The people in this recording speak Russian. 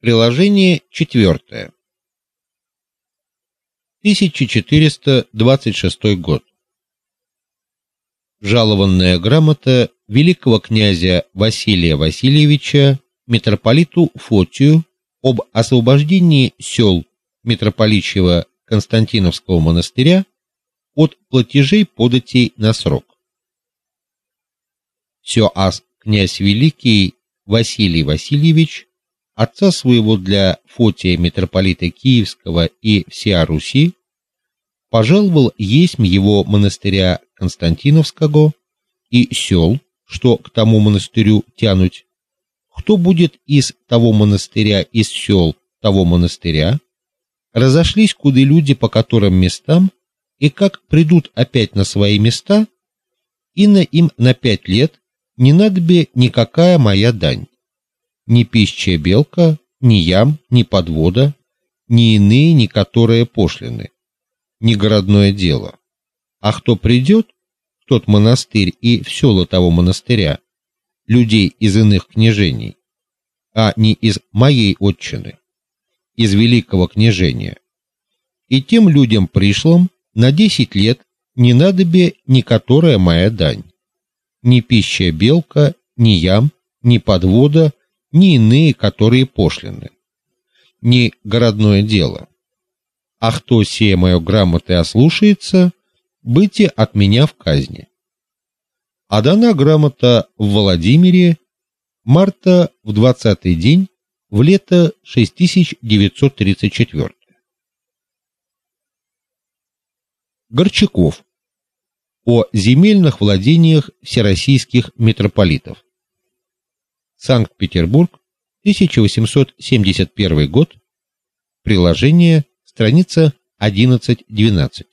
Приложение четвертое. 1426 год. Жалованная грамота великого князя Василия Васильевича митрополиту Фотию об освобождении сел митрополичьего Константиновского монастыря от платежей податей на срок. Все ас князь великий Василий Васильевич отца своего для Фотия митрополита Киевского и всея Руси, пожаловал есмь его монастыря Константиновского и сел, что к тому монастырю тянуть. Кто будет из того монастыря из сел того монастыря, разошлись куды люди по которым местам, и как придут опять на свои места, и на им на пять лет не надобе никакая моя дань ни пищая белка, ни ям, ни подвода, ни иные, ни которые пошлины, ни городное дело. А кто придет, тот монастырь и в села того монастыря, людей из иных княжений, а не из моей отчины, из великого княжения. И тем людям пришлым на десять лет не надобе ни которая моя дань, ни пищая белка, ни ям, ни подвода, ни иные, которые пошлины, ни городное дело. А кто сие мое грамоты ослушается, быте от меня в казни. А дана грамота в Владимире марта в двадцатый день в лето 6934. Горчаков о земельных владениях всероссийских митрополитов. Санкт-Петербург, 1871 год. Приложение, страница 11-12.